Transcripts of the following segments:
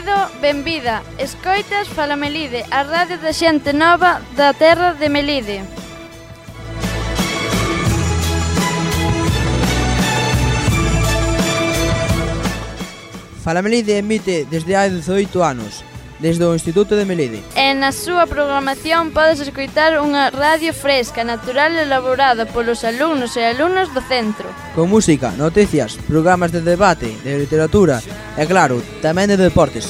Benvido, benvida. Escoitas Fala Melide, a radio da xente nova da terra de Melide. Fala Melide emite desde hai 18 anos, desde o Instituto de Melide. E na súa programación podes escoitar unha radio fresca, natural elaborada polos alumnos e alumnas do centro. Con música, noticias, programas de debate, de literatura, E claro, tamén de deportes.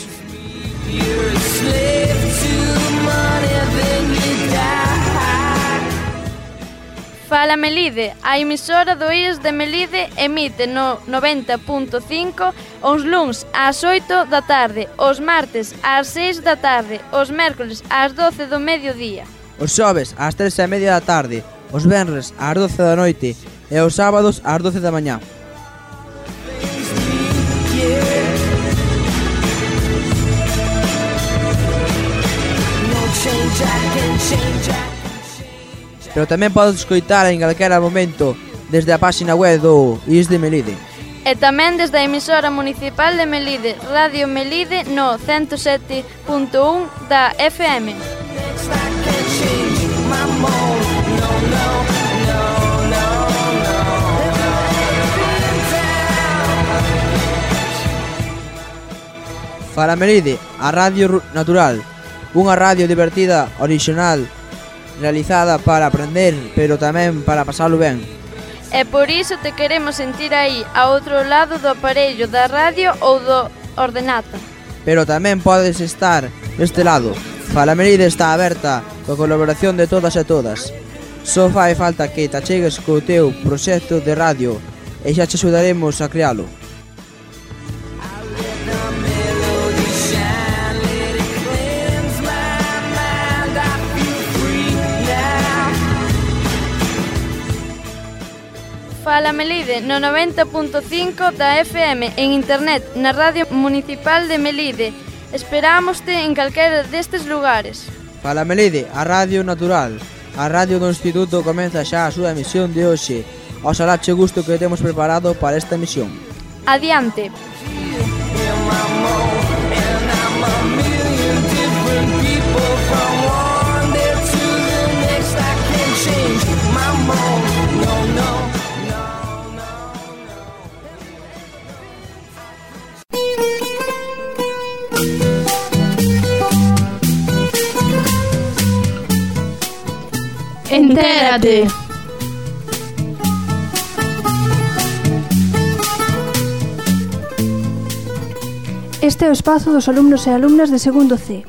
Fala Melide, a emisora do IES de Melide emite no 90.5 os luns ás 8 da tarde, os martes ás 6 da tarde, os mércoles ás 12 do mediodía. Os xoves ás 3 e media da tarde, os venres ás 12 da noite e os sábados ás 12 da mañá. Pero tamén podes escoitar en calquera momento desde a páxina web do IS de Melide. E tamén desde a emisora municipal de Melide, Radio Melide no 107.1 da FM. Para Melide, a Radio Natural, Unha radio divertida, orixinal, realizada para aprender, pero tamén para pasalo ben. E por iso te queremos sentir aí, a outro lado do aparello da radio ou do ordenata. Pero tamén podes estar deste lado. Falamerida está aberta coa colaboración de todas e todas. Só fai falta que te achegues co teu proxecto de radio e xa te axudaremos a crealo. Fala Melide no 90.5 da FM en internet na Radio Municipal de Melide. Esperámoste en calquera destes lugares. Fala Melide, a Radio Natural. A Radio do Instituto comeza xa a súa emisión de hoxe. Oxalá che gusto que temos preparado para esta emisión. Adiante. Adiante. Entérate. Este é o espazo dos alumnos e alumnas de segundo C.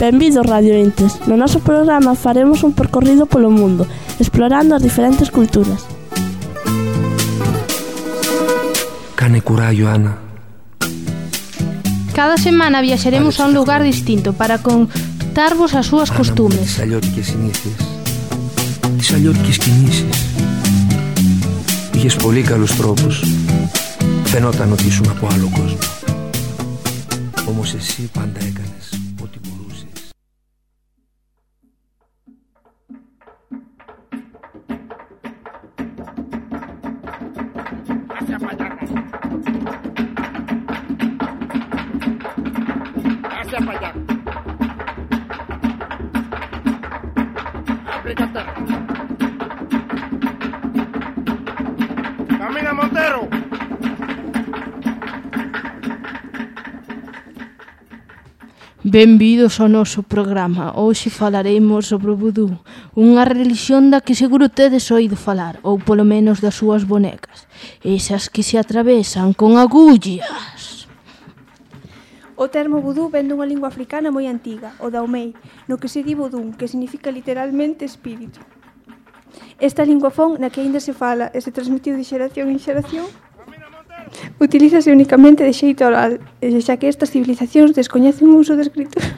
Benvidos radioentes. No noso programa faremos un percorrido polo mundo, explorando as diferentes culturas. Cane kura, Joana. Cada semana viaxaremos a un lugar distinto para contarvos as súas costumes. Xallorques inicies. Xallorques que inicies. E expolica os tropos. Fenótano disso na poa locos. Como se si panda Benvidos ao noso programa. Hoxe falaremos sobre o vudú, unha religión da que seguro tedes oído falar, ou polo menos das súas bonecas, esas que se atravesan con agullas. O termo vudú ven dunha lingua africana moi antiga, o daumei, no que se di vudún, que significa literalmente espírito. Esta lingua fón na que aínda se fala e se transmitiu de xeración en xeración Utilízase únicamente de xeito oral, xa que estas civilizacións descoñecen o uso da escritura.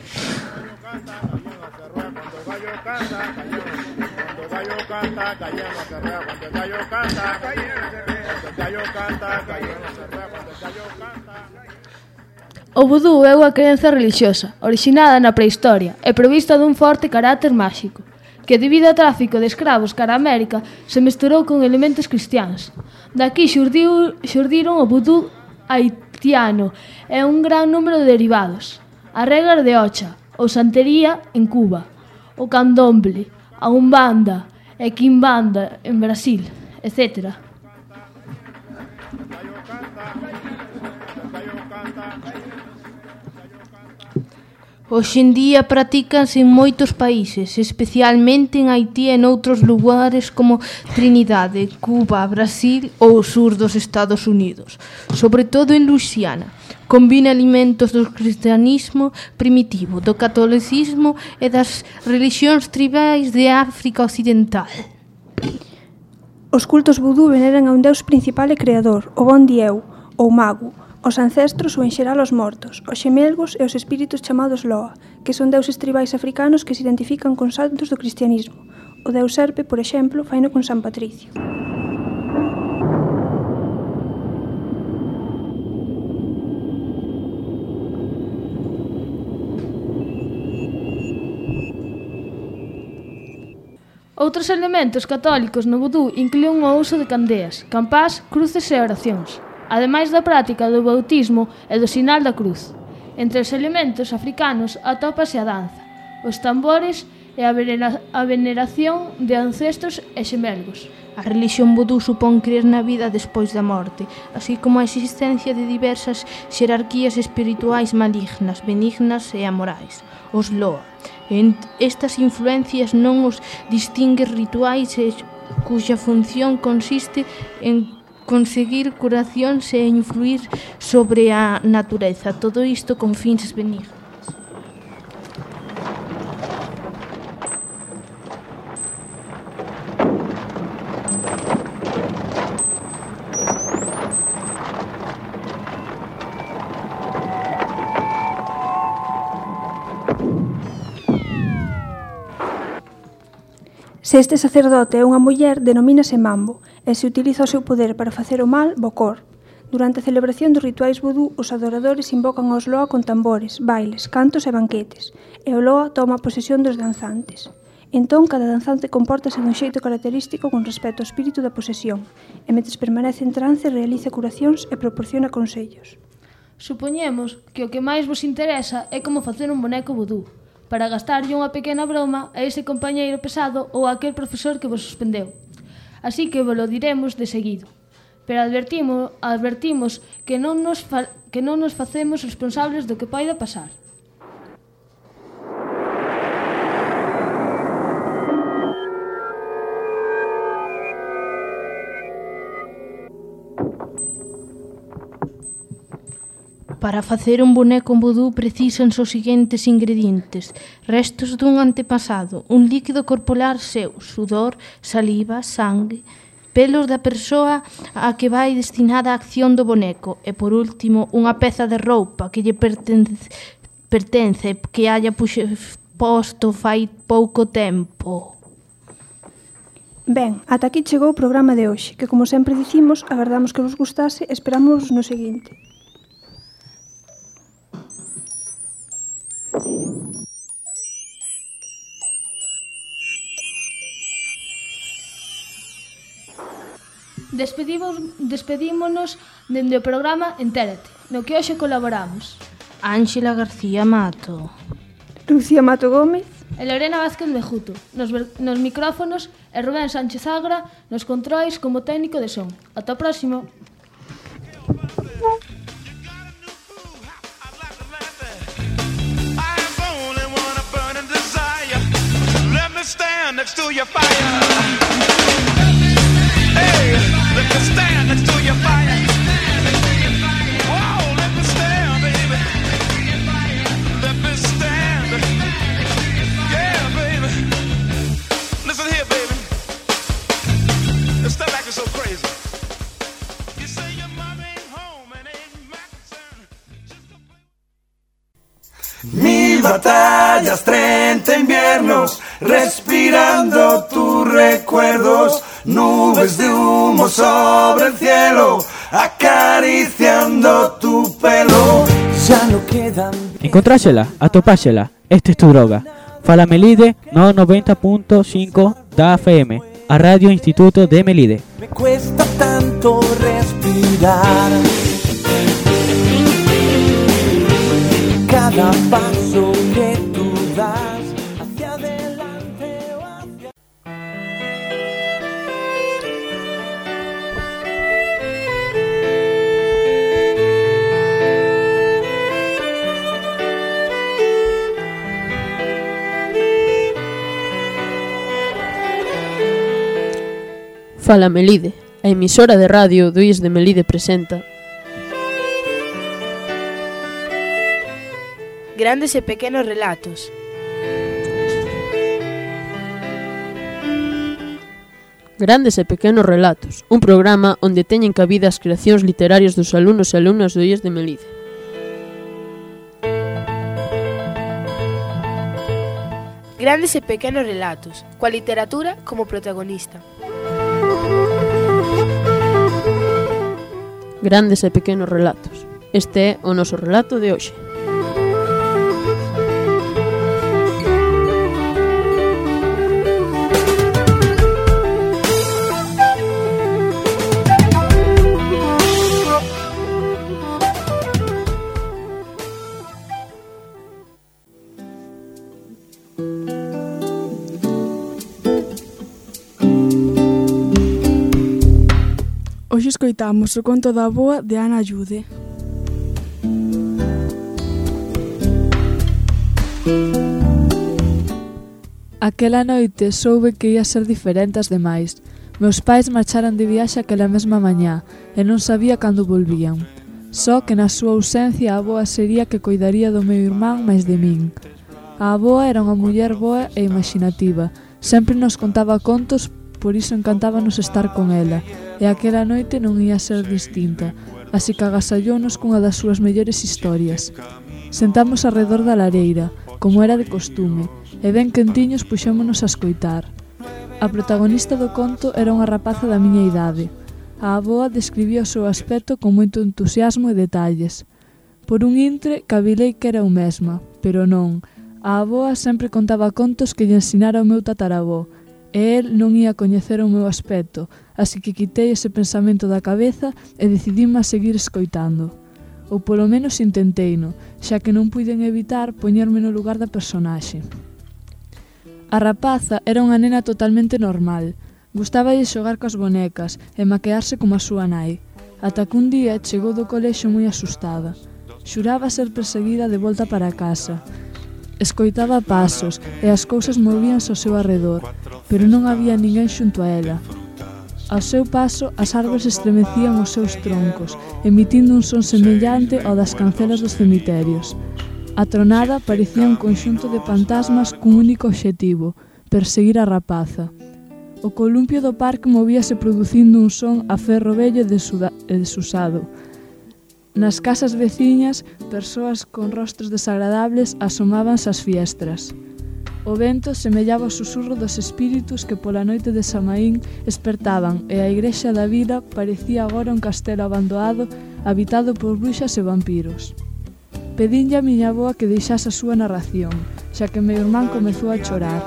O vudú é unha creencia relixiosa, orixinada na prehistoria e provista dun forte carácter máxico que debido ao tráfico de escravos cara a América se mesturou con elementos cristiáns. Daqui xurdiu, xurdiron o vudú haitiano e un gran número de derivados. A regras de Ocha, ou Santería en Cuba, o candomble, a Umbanda e Quimbanda en Brasil, etcétera. Hoxe en día practícanse en moitos países, especialmente en Haití e noutros lugares como Trinidade, Cuba, Brasil ou o sur dos Estados Unidos, sobre todo en Luisiana. Combina alimentos do cristianismo primitivo, do catolicismo e das religións tribais de África Occidental. Os cultos vudú veneran a un deus principal e creador, o bon dieu, ou mago, Os ancestros ou en xeral os mortos, os xemelgos e os espíritus chamados Loa, que son deuses tribais africanos que se identifican con santos do cristianismo. O deus Serpe, por exemplo, faino con San Patricio. Outros elementos católicos no vudú inclúen o uso de candeas, campás, cruces e oracións ademais da práctica do bautismo e do sinal da cruz. Entre os elementos africanos atópase a danza, os tambores e a, venera a veneración de ancestros e xemelgos. A religión vudú supón crer na vida despois da morte, así como a existencia de diversas xerarquías espirituais malignas, benignas e amorais, os loa. En estas influencias non os distingue rituais e cuxa función consiste en conseguir curacións e influir sobre a natureza. Todo isto con fins benignos. Se este sacerdote é unha muller, denomínase mambo, e se utiliza o seu poder para facer o mal, bocor. Durante a celebración dos rituais vudú, os adoradores invocan aos loa con tambores, bailes, cantos e banquetes, e o loa toma posesión dos danzantes. Entón, cada danzante compórtase dun xeito característico con respecto ao espírito da posesión, e metes permanece en trance realiza curacións e proporciona consellos. Supoñemos que o que máis vos interesa é como facer un boneco vudú, para gastarlle unha pequena broma a ese compañeiro pesado ou a aquel profesor que vos suspendeu así que volo diremos de seguido. Pero advertimos, advertimos que non nos fa, que non nos facemos responsables do que poida pasar. Para facer un boneco en vudú precisanse os seguintes ingredientes. Restos dun antepasado, un líquido corporal seu, sudor, saliva, sangue, pelos da persoa a que vai destinada a acción do boneco e, por último, unha peza de roupa que lle pertence, pertence que haya puxe, posto fai pouco tempo. Ben, ata aquí chegou o programa de hoxe, que como sempre dicimos, agardamos que vos gustase, esperamos no seguinte. Despedimos, despedímonos dende o programa Entérate, no que hoxe colaboramos. Ánxela García Mato. Lucía Mato Gómez. E Lorena Vázquez Bejuto. Nos, nos micrófonos e Rubén Sánchez Agra nos controis como técnico de son. Ata o próximo. Me stand next to your fire. Hey, let me stand next to your fire. Whoa, let me stand, baby. Let me stand. Yeah, baby. Listen here, baby. Step back, you're so crazy. You say home and my. Just a Mil batallas, treinta inviernos, respirando tus recuerdos, nubes de humo sobre el cielo, acariciando tu pelo. Ya no quedan Encontrásela, atopásela, esta es tu droga. Fala Melide no 90.5 da FM, a Radio Instituto de Melide. Me cuesta tanto respirar. Cada paso que Fala Melide, a emisora de radio do IES de Melide presenta Grandes e pequenos relatos Grandes e pequenos relatos, un programa onde teñen cabida as creacións literarias dos alumnos e alumnas do IES de Melide. Grandes e pequenos relatos, coa literatura como protagonista. grandes e pequenos relatos. Este é o noso relato de hoxe. thank you Hoxe escoitamos o conto da boa de Ana Ayude. Aquela noite soube que ia ser diferente as demais. Meus pais marcharan de viaxe aquela mesma mañá e non sabía cando volvían. Só que na súa ausencia a boa sería que cuidaría do meu irmán máis de min. A aboa era unha muller boa e imaginativa. Sempre nos contaba contos, por iso encantábanos estar con ela e aquela noite non ia ser distinta, así que agasallónos cunha das súas mellores historias. Sentamos arredor da lareira, como era de costume, e ben quentiños puxémonos a escoitar. A protagonista do conto era unha rapaza da miña idade. A aboa describía o seu aspecto con moito entusiasmo e detalles. Por un intre, cabilei que era o mesma, pero non. A aboa sempre contaba contos que lle ensinara o meu tatarabó, e el non ia coñecer o meu aspecto, así que quitei ese pensamento da cabeza e decidime a seguir escoitando. Ou polo menos intenteino, xa que non puiden evitar poñerme no lugar da personaxe. A rapaza era unha nena totalmente normal. Gustaba de xogar coas bonecas e maquearse como a súa nai. Ata que un día chegou do colexo moi asustada. Xuraba ser perseguida de volta para casa, Escoitaba pasos e as cousas movíanse ao seu arredor, pero non había ninguén xunto a ela. Ao seu paso, as árbores estremecían os seus troncos, emitindo un son semellante ao das cancelas dos cemiterios. A tronada parecía un conxunto de fantasmas cun único obxectivo, perseguir a rapaza. O columpio do parque movíase producindo un son a ferro vello e desusado, Nas casas veciñas, persoas con rostros desagradables asomábanse as fiestras. O vento semellaba o susurro dos espíritus que pola noite de Samaín espertaban e a igrexa da vila parecía agora un castelo abandonado habitado por bruxas e vampiros. Pedinlle a miña boa que deixase a súa narración, xa que meu irmán comezou a chorar.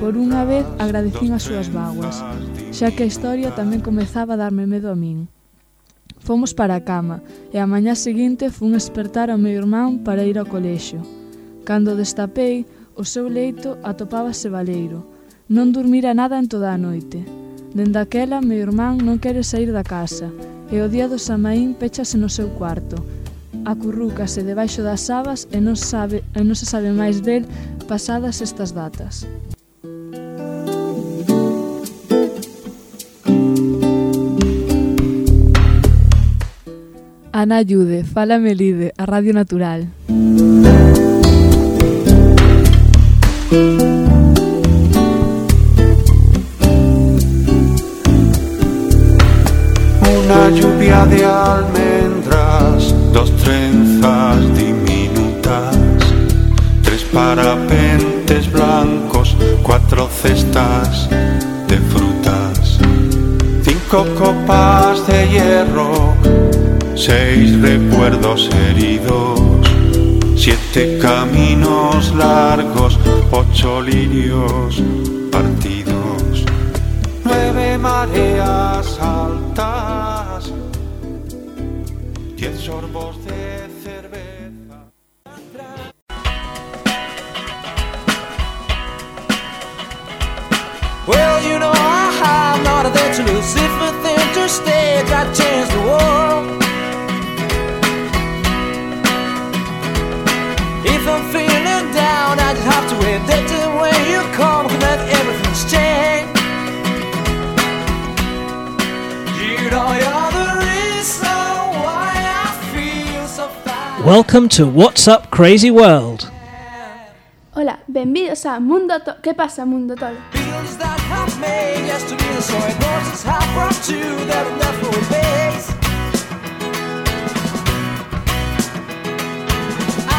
Por unha vez agradecín as súas vaguas, xa que a historia tamén comezaba a darme medo a min. Fomos para a cama e a mañá seguinte fun espertar ao meu irmán para ir ao colexio. Cando destapei, o seu leito atopábase baleiro. Non dormira nada en toda a noite. Dende aquela, meu irmán non quere sair da casa e o día do Samaín péchase no seu cuarto. Acurrúcase debaixo das sabas e non, sabe, e non se sabe máis del pasadas estas datas. Ana Ayude, Fala Melide, a Radio Natural. Una lluvia de almendras, dos trenzas diminutas, tres parapentes blancos, cuatro cestas de frutas, cinco copas de hierro, seis recuerdos heridos, Siete caminos largos, ocho lirios partidos, nueve mareas altas, diez sorbos de cerveza. Well, you know I'm not there to lose. If I to stay, I change the world. I'm feeling down, I just have to wait. That's the way you come, can let everything's change. You know you're the reason why I feel so fine. Welcome to What's Up Crazy World. Ola, benvidos a Mundo to Que pasa, Mundo Tolo? Feelings that have made yesterday, so emotions have brought to that never ways.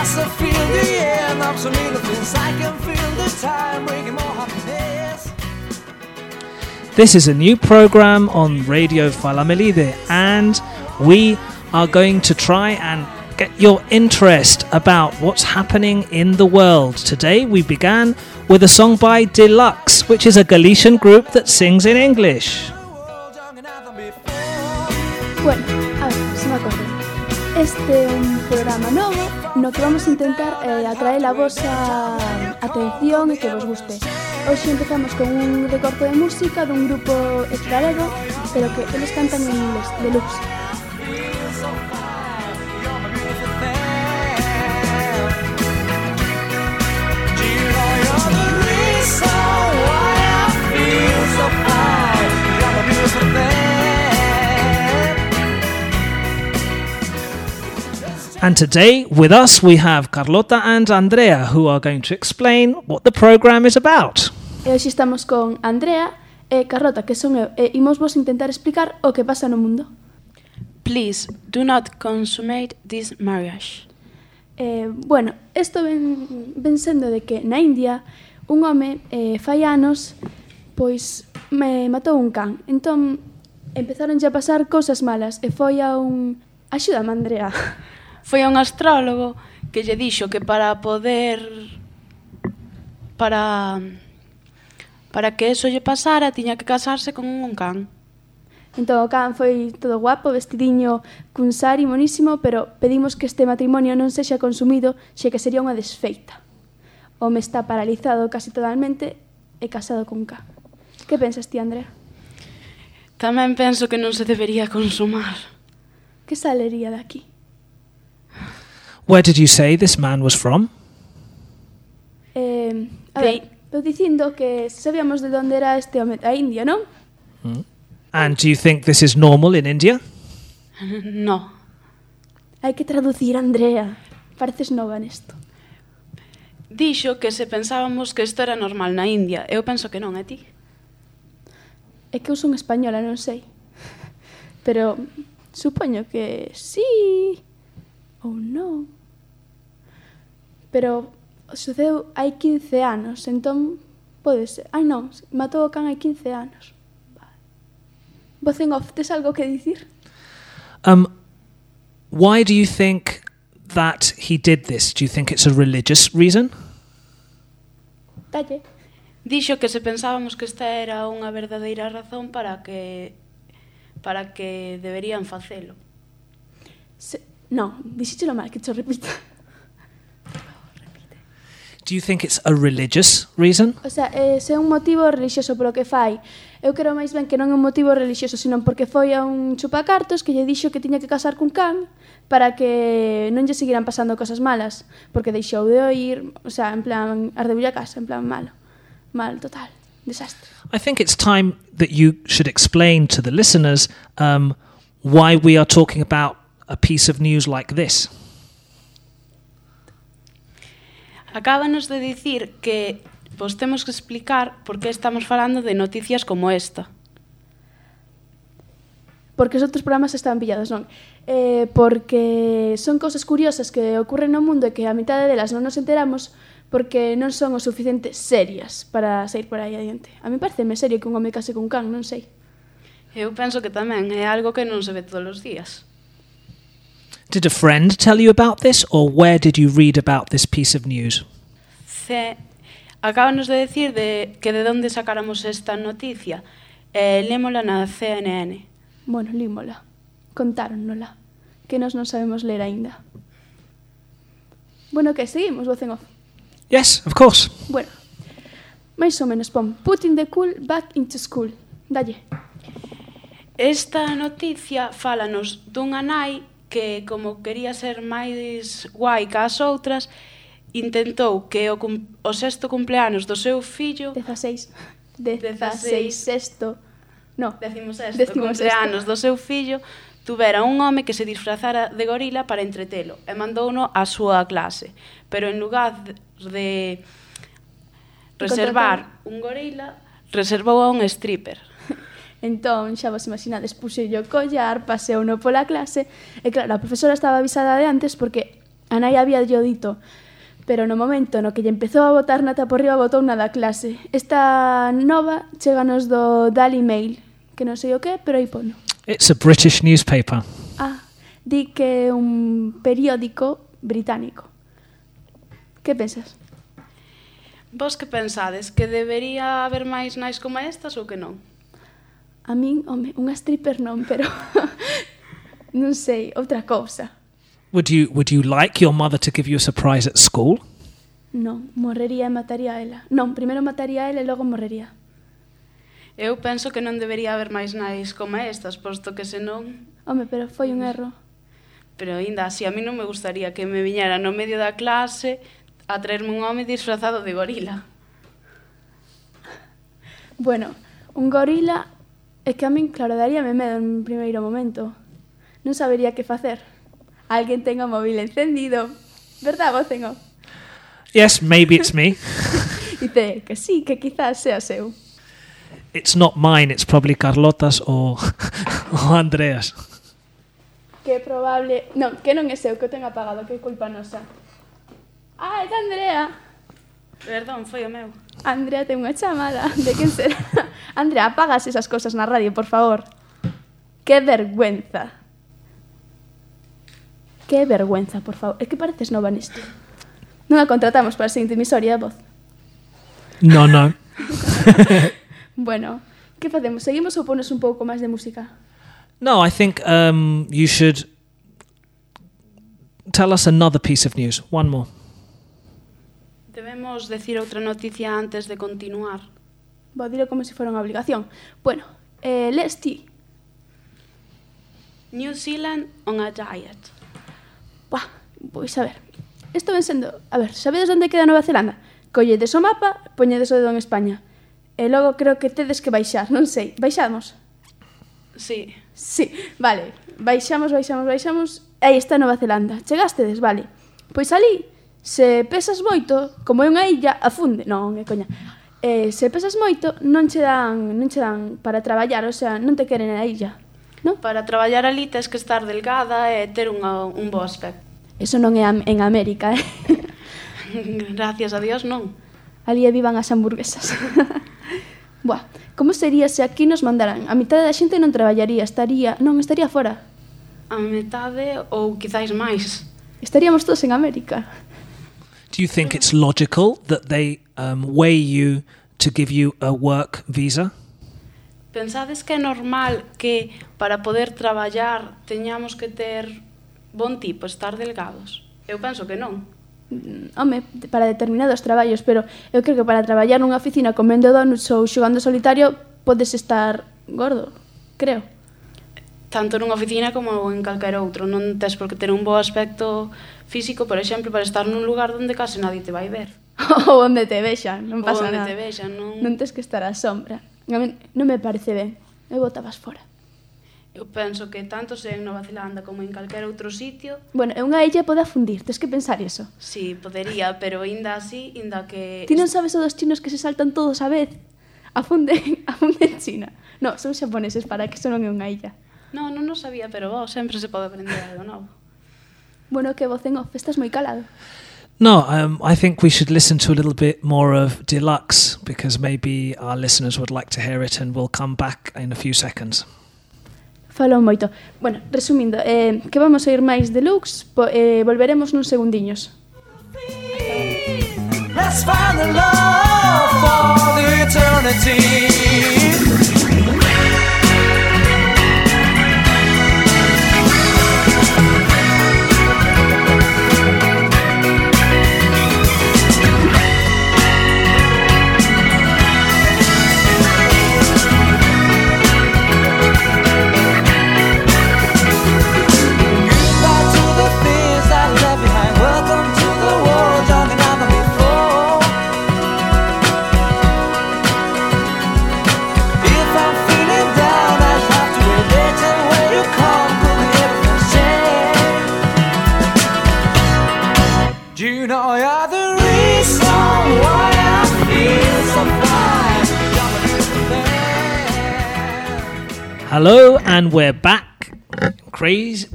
As I feel the air knocks on me things I can feel the time bringing more happiness. This is a new program on Radio Falamelide, and we are going to try and get your interest about what's happening in the world. Today we began with a song by Deluxe, which is a Galician group that sings in English. Bueno, a ver, se me acordei. Este é un programa novo no que vamos intentar eh, atraer a vosa atención e que vos guste. Hoxe empezamos con un recorte de música dun grupo extralego, pero que eles cantan en inglés, deluxe. And today with us we have Carlota and Andrea who are going to explain what the program is about. E hoxe estamos con Andrea e Carlota, que son eu, e imos vos intentar explicar o que pasa no mundo. Please, do not consummate this marriage. Eh, bueno, isto ven, ven sendo de que na India un home eh, fai anos pois me matou un can. Entón empezaron a pasar cousas malas e foi a un... Axúdame, Andrea. foi a un astrólogo que lle dixo que para poder para para que eso lle pasara tiña que casarse con un can. Entón o can foi todo guapo, vestidiño cun sari monísimo, pero pedimos que este matrimonio non sexa consumido, xe que sería unha desfeita. O home está paralizado casi totalmente e casado con can. Que pensas ti, Andrea? Tamén penso que non se debería consumar. Que salería de aquí? Where did you say this man was from? Eh, a ver, estou dicindo que sabíamos de onde era este home da India, non? Mm. And do you think this is normal in India? No. Hai que traducir, Andrea. Pareces nova nesto. Dixo que se pensábamos que isto era normal na India. Eu penso que non, é ti? É que eu son española, non sei. Pero supoño que sí ou non. Pero sucedeu hai 15 anos, entón pode ser. Ai non, matou o can hai 15 anos. Vale. Voz en off, tes algo que dicir? Um, why do you think that he did this? Do you think it's a religious reason? Dalle. Dixo que se pensábamos que esta era unha verdadeira razón para que para que deberían facelo. Se, No, dicitelo mal che te ho repito. Do you think it's a religious reason? O sea, eh, se é un motivo religioso polo que fai. Eu creo máis ben que non é un motivo religioso, senón porque foi a un chupacartos que lle dixo que tiña que casar cun can para que non lle seguiran pasando cosas malas, porque deixou de oír, o sea, en plan, ardebulla casa, en plan malo. Mal total, desastre. I think it's time that you should explain to the listeners um, why we are talking about a piece of news like this? Acábanos de dicir que vos temos que explicar por que estamos falando de noticias como esta. Porque os outros programas están pillados, non? Eh, porque son cousas curiosas que ocurren no mundo e que a mitad delas non nos enteramos porque non son o suficiente serias para sair por aí adiante. A mí parece serio que un home case cun can, non sei. Eu penso que tamén é algo que non se ve todos os días. Did a friend tell you about this or where did you read about this piece of news? Se acábanos de decir de que de onde sacáramos esta noticia. Eh, lémola na CNN. Bueno, límola. Contáronnola. Que nos non sabemos ler aínda. Bueno, que seguimos, voz en off. Yes, of course. Bueno, máis ou menos pon Putting the cool back into school. Dalle. Esta noticia fálanos dunha nai que como quería ser máis guai que as outras, intentou que o, cum, o sexto cumpleanos do seu fillo... 16. 16 sexto. No. Decimos sexto Decimo cumpleanos do seu fillo tuvera un home que se disfrazara de gorila para entretelo e mandouno á súa clase. Pero en lugar de reservar un gorila, reservou a un stripper. Entón, xa vos imaginades, puxei o collar, paseu no pola clase, e claro, a profesora estaba avisada de antes porque a nai había yo dito, pero no momento no que lle empezou a botar nata por riba botou nada da clase. Esta nova cheganos do Daily Mail, que non sei o que, pero aí pono. It's a British newspaper. Ah, di que é un periódico británico. Que pensas? Vos que pensades? Que debería haber máis nais como estas ou que non? A min, home, unha stripper non, pero non sei, outra cousa. Would you would you like your mother to give you a surprise at school? Non, morrería e mataría a ela. Non, primeiro mataría a ela e logo morrería. Eu penso que non debería haber máis nais como estas, posto que senón... Home, pero foi un erro. Pero aínda así, a mí non me gustaría que me viñera no medio da clase a traerme un home disfrazado de gorila. Bueno, un gorila É que a min, claro, daríame medo en primeiro momento. Non sabería que facer. Alguén ten o móvil encendido. Verdad, vocengo? Yes, maybe it's me. Dice que sí, que quizás sea seu. It's not mine, it's probably Carlotas o, o Andreas. Que probable... Non, que non é seu, que o ten apagado, que é culpa nosa. Ah, é de Andrea! Perdón, foi o meu. Andrea ten unha chamada, de quen será? Andrea, apagas esas cosas na radio, por favor. Que vergüenza. Que vergüenza, por favor. É que pareces nova nisto. Non a contratamos para a seguinte emisoria de voz. No, no. Bueno, que facemos? Seguimos ou pones un pouco máis de música? No, I think um, you should tell us another piece of news. One more. Debemos decir outra noticia antes de continuar. Vou dilo como se fora unha obligación. Bueno, eh, let's tea. New Zealand on a diet. Buah, pois a ver. Isto ven sendo... A ver, sabedes onde queda Nova Zelanda? Colledes o mapa, poñedes o dedo en España. E logo creo que tedes que baixar, non sei. Baixamos? Sí. Sí, vale. Baixamos, baixamos, baixamos. Aí está Nova Zelanda. Chegastedes, vale. Pois ali, se pesas moito, como é unha illa, afunde. Non, é coña eh, se pesas moito, non che dan, non che dan para traballar, o sea, non te queren a illa. No? Para traballar ali tens que estar delgada e ter unha, un bo aspecto. Eso non é en América, eh? Gracias a Dios, non. Ali vivan as hamburguesas. Buah, como sería se aquí nos mandaran? A mitad da xente non traballaría, estaría, non estaría fora. A metade ou quizáis máis. Estaríamos todos en América. Do you think it's logical that they um, weigh you to give you a work visa? Pensades que é normal que para poder traballar teñamos que ter bon tipo, estar delgados? Eu penso que non. Mm, home, para determinados traballos, pero eu creo que para traballar nunha oficina comendo donuts ou xogando solitario podes estar gordo, creo. Tanto nunha oficina como en calquer outro. Non tes por que ter un bo aspecto físico, por exemplo, para estar nun lugar onde case nadie te vai ver. ou onde te vexan, non pasa nada. te vexan, non... Non tens que estar á sombra. A mí non me parece ben. Eu botabas fora. Eu penso que tanto se en Nova Zelanda como en calquer outro sitio... Bueno, é unha illa pode afundir, tens que pensar iso. Sí, podería, pero aínda así, aínda que... Ti non sabes o dos chinos que se saltan todos a vez? Afunden, afunden China. No, son xaponeses para que son non é unha illa. No, non o sabía, pero oh, sempre se pode aprender algo novo. Bueno, que vocen off, estás moi calado. No, um, I think we should listen to a little bit more of Deluxe because maybe our listeners would like to hear it and we'll come back in a few seconds. Falou moito. Bueno, resumindo, eh, que vamos a ir máis deluxe, po, eh, volveremos nuns segundiños. Let's find the love for the eternity.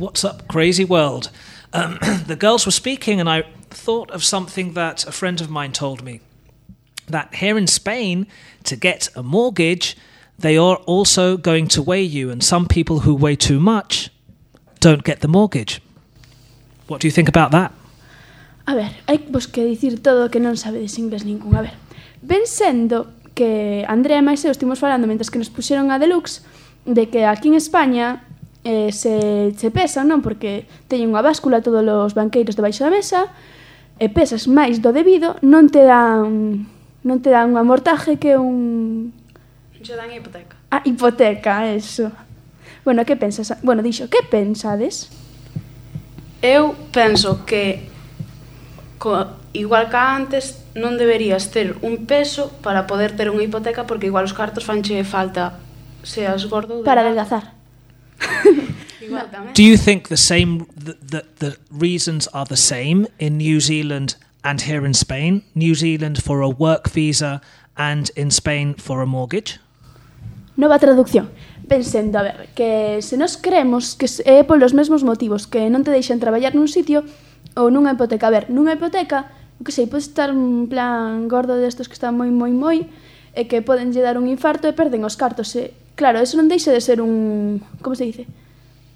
What's up, crazy world? Um, the girls were speaking, and I thought of something that a friend of mine told me. That here in Spain, to get a mortgage, they are also going to weigh you, and some people who weigh too much don't get the mortgage. What do you think about that? A ver, hai vos que dicir todo que non sabedes inglés ningún. A ver, ven sendo que Andrea e máis eu estimos falando mentres que nos puxeron a Deluxe de que aquí en España eh, se che pesan, non? Porque teñen unha báscula todos os banqueiros debaixo da mesa, e pesas máis do debido, non te dan non te dan un amortaje que un... Che dan hipoteca. A hipoteca, eso. Bueno, que pensas? Bueno, dixo, que pensades? Eu penso que co, igual que antes non deberías ter un peso para poder ter unha hipoteca porque igual os cartos fanche falta seas gordo ou para adelgazar well Do you think the same that the, the reasons are the same in New Zealand and here in Spain? New Zealand for a work visa and in Spain for a mortgage? Nova traducción. Pensendo, a ver, que se nos creemos que é eh, polos mesmos motivos que non te deixan traballar nun sitio ou nunha hipoteca. A ver, nunha hipoteca, o que sei, podes estar un plan gordo destos que están moi, moi, moi, e que poden lle dar un infarto e perden os cartos. E Claro, eso non deixa de ser un... Como se dice?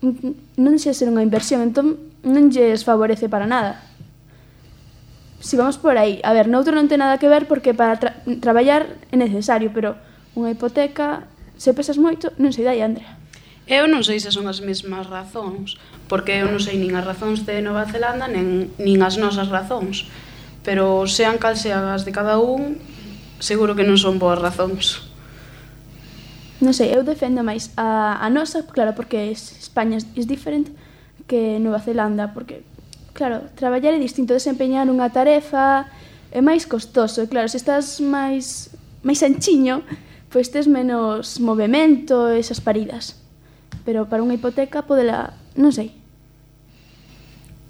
Non deixa de ser unha inversión, entón non lles favorece para nada. Si vamos por aí, a ver, noutro non ten nada que ver porque para tra traballar é necesario, pero unha hipoteca, se pesas moito, non sei dai, Andrea. Eu non sei se son as mesmas razóns, porque eu non sei nin as razóns de Nova Zelanda nen, nin as nosas razóns, pero sean cal sean as de cada un, seguro que non son boas razóns non sei, eu defendo máis a, a nosa, claro, porque España é diferente que Nova Zelanda, porque, claro, traballar é distinto, desempeñar unha tarefa é máis costoso, e claro, se estás máis, máis anchiño, pois tes menos movimento, esas paridas. Pero para unha hipoteca podela, non sei,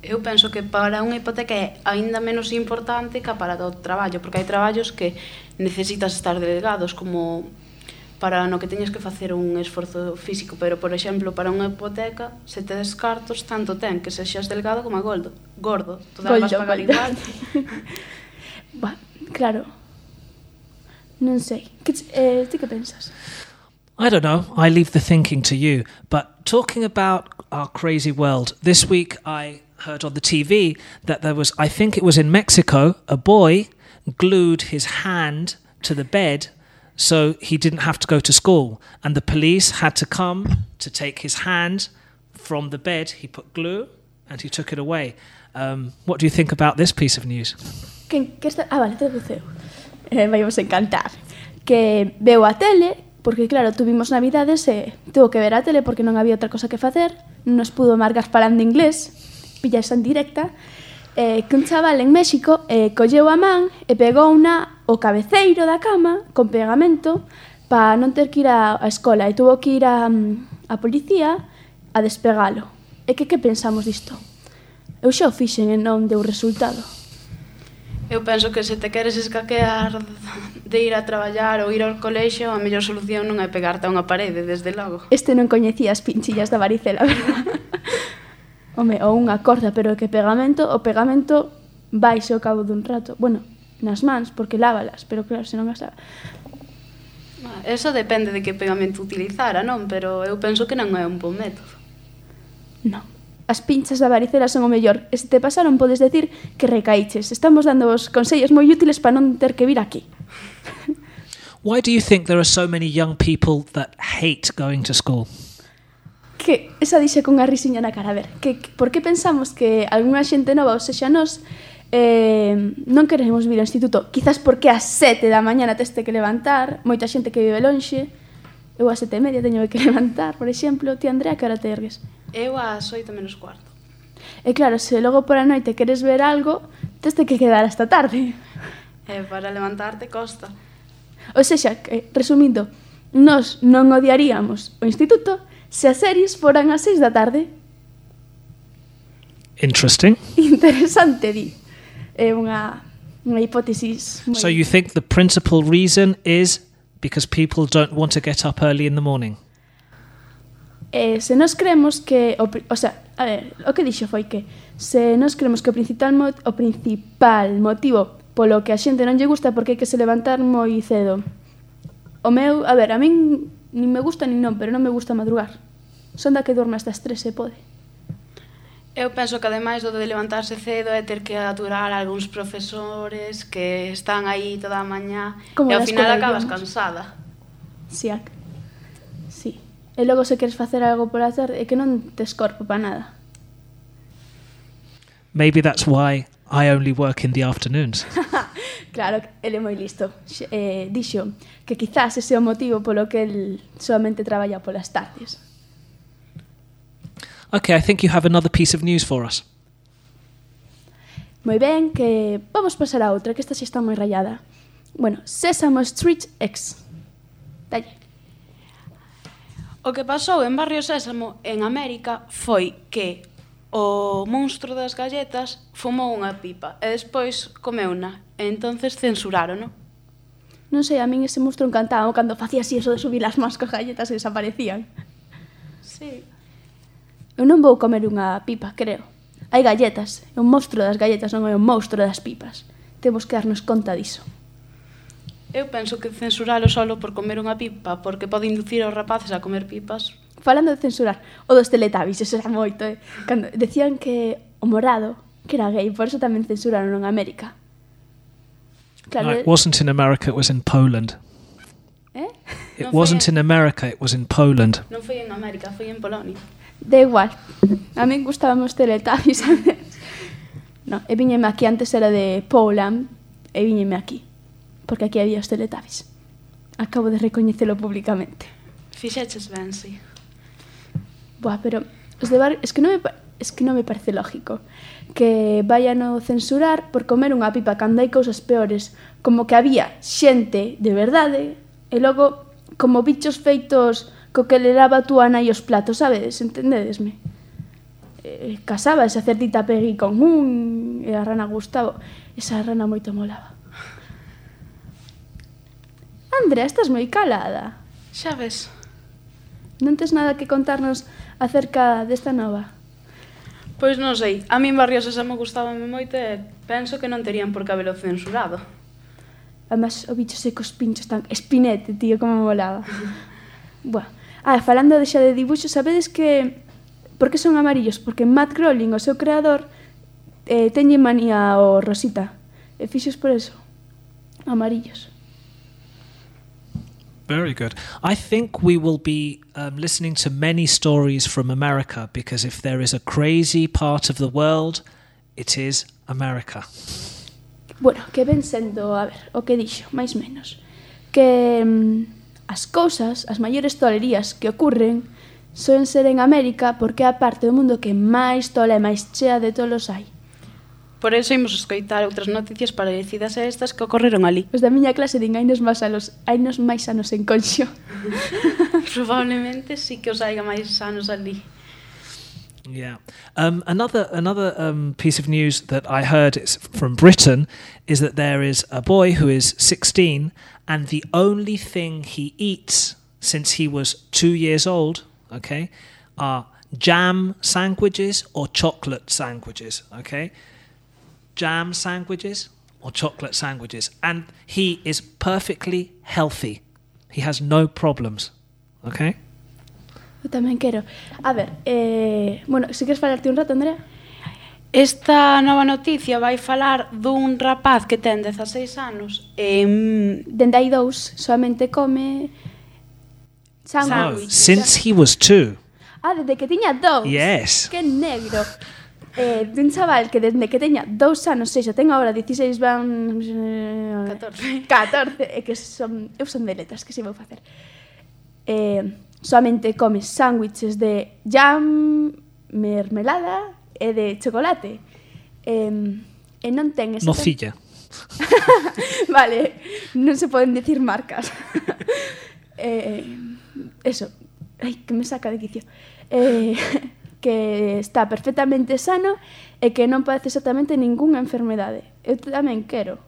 eu penso que para unha hipoteca é aínda menos importante que para o traballo, porque hai traballos que necesitas estar delegados, como para no que teñas que facer un esforzo físico, pero, por exemplo, para unha hipoteca, se te descartos, tanto ten que sexas delgado como goldo, gordo. Toda goldo, vas pagar igual. ba, claro. Non sei. Que, eh, ti que pensas? I don't know. I leave the thinking to you. But talking about our crazy world, this week I heard on the TV that there was, I think it was in Mexico, a boy glued his hand to the bed – so he didn't have to go to school. And the police had to come to take his hand from the bed. He put glue and he took it away. Um, what do you think about this piece of news? Que, que está, ah, vale, traduceu. Eh, vai vos encantar. Que veu a tele, porque claro, tuvimos navidades e tuvo que ver a tele porque non había outra cosa que facer, non nos pudo marcar falando inglés, pillas en directa, eh, que un chaval en México eh, colleu a man e pegou unha o cabeceiro da cama con pegamento para non ter que ir á escola e tuvo que ir a, a policía a despegalo. E que que pensamos disto? Eu xa o fixen e non deu resultado. Eu penso que se te queres escaquear de ir a traballar ou ir ao colexio, a mellor solución non é pegarte a unha parede, desde logo. Este non coñecía as pinchillas da varicela, verdad? Home, ou unha corda, pero que pegamento, o pegamento vai ao cabo dun rato. Bueno, nas mans, porque lávalas, pero claro, se non as lava. Ah, eso depende de que pegamento utilizara, non? Pero eu penso que non é un bon método. Non. As pinchas da varicela son o mellor. E se te pasaron, podes decir que recaiches. Estamos dando vos consellos moi útiles para non ter que vir aquí. Why do you think there are so many young people that hate going to school? que esa dixe a risiña na cara, a ver, que, que por que pensamos que algunha xente nova, ou sexa nós, eh, non queremos vir ao instituto, quizás porque a sete da mañana teste que levantar, moita xente que vive lonxe, eu a sete e media teño que levantar, por exemplo, ti Andrea, que hora te ergues? Eu ás oito menos cuarto. E claro, se logo por a noite queres ver algo, teste que quedar hasta tarde. E para levantarte costa. Ou sexa, que, resumindo, nós non odiaríamos o instituto, se as series foran ás seis da tarde. Interesting. Interesante, di. É unha, unha hipótesis. Moi... So you think the principal reason is because people don't want to get up early in the morning? eh, se nos creemos que o, o sea, a ver, o que dixo foi que se nos creemos que o principal mo, o principal motivo polo que a xente non lle gusta porque hai que se levantar moi cedo. O meu, a ver, a min Ni me gusta ni non, pero non me gusta madrugar. Son da que dorme hasta as tres se pode. Eu penso que ademais do de levantarse cedo é ter que aturar algúns profesores que están aí toda a mañá Como e ao final acabas digamos. cansada. Si, ac. Si. E logo se queres facer algo por tarde é que non tes corpo para nada. Maybe that's why I only work in the afternoons. Claro, ele é moi listo. Eh, dixo que quizás ese é o motivo polo que el solamente traballa polas tardes. Okay, I think you have another piece of news for us. Moi ben, que vamos pasar a outra, que esta xa está moi rayada. Bueno, Sesame Street X. Dalle. O que pasou en Barrio Sésamo en América foi que o monstro das galletas fumou unha pipa e despois comeuna, e entonces censuraron, non? Non sei, a min ese monstro encantaba cando facía así eso de subir as máscaras galletas e desaparecían. Sí. Eu non vou comer unha pipa, creo. Hai galletas, é un monstro das galletas, non é un monstro das pipas. Temos que darnos conta diso. Eu penso que censuralo solo por comer unha pipa, porque pode inducir aos rapaces a comer pipas, falando de censurar, o dos Teletubbies, eso era moito, eh? Cando decían que o morado, que era gay, por eso tamén censuraron en América. Claro, no, it eh. wasn't in America, it was in Poland. Eh? It wasn't in America, it was in Poland. Non foi en América, foi en Polonia. Da igual. A min gustábamos os antes. No, e viñeme aquí, antes era de Poland, e viñeme aquí. Porque aquí había os Teletubbies. Acabo de recoñecelo públicamente. Fixeches ben, sí. Buah, pero os de bar... es que non me es que non me parece lógico que vayan a censurar por comer unha pipa cando hai cousas peores, como que había xente de verdade e logo como bichos feitos co que le daba tú a nai os platos, sabedes, entendedesme? Eh, casaba esa certita Peggy con un e a rana Gustavo. Esa rana moito molaba. Andrea, estás moi calada. Xa ves. Non tes nada que contarnos acerca desta nova? Pois non sei, a min Barrios esa me gustaba moito e penso que non terían por cabelo censurado. Además, o bicho secos pinchos tan espinete, tío, como volaba. Buah. Ah, falando de xa de dibuxos, sabedes que... Por que son amarillos? Porque Matt Groening, o seu creador, eh, teñe manía ao Rosita. E fixos por eso. Amarillos. Very good. I think we will be um, listening to many stories from America because if there is a crazy part of the world, it is America. Bueno, que ven sendo, a ver, o que dixo, máis menos. Que mm, as cousas, as maiores tolerías que ocurren soen ser en América porque é a parte do mundo que máis tola e máis chea de tolos hai. Por eso imos escoitar outras noticias parecidas a estas que ocorreron ali. Os da miña clase din hainos máis anos, hainos máis anos en Conxo. Probablemente sí que os haiga máis sanos ali. Yeah. Um, another another um, piece of news that I heard is from Britain is that there is a boy who is 16 and the only thing he eats since he was two years old, okay, are jam sandwiches or chocolate sandwiches, okay? jam sandwiches or chocolate sandwiches. And he is perfectly healthy. He has no problems. Okay? Eu tamén quero. A ver, eh, bueno, se queres falarte un rato, Andrea? Esta nova noticia vai falar dun rapaz que ten 16 anos e... Dende hai dous, solamente come sandwiches. No, oh, since he was two. Ah, desde que tiña dous. Yes. Que negro eh, dun chaval que desde que teña dous anos, sei, xa ten agora 16 van... 14. 14, e que son, eu son de letras, que se vou facer. Eh, solamente come sándwiches de jam, mermelada e de chocolate. Eh, e non ten ese... Nocilla. vale, non se poden decir marcas. eh, eso, ai, que me saca de quicio. Eh, que está perfectamente sano e que non padece exactamente ningunha enfermedade. Eu tamén quero.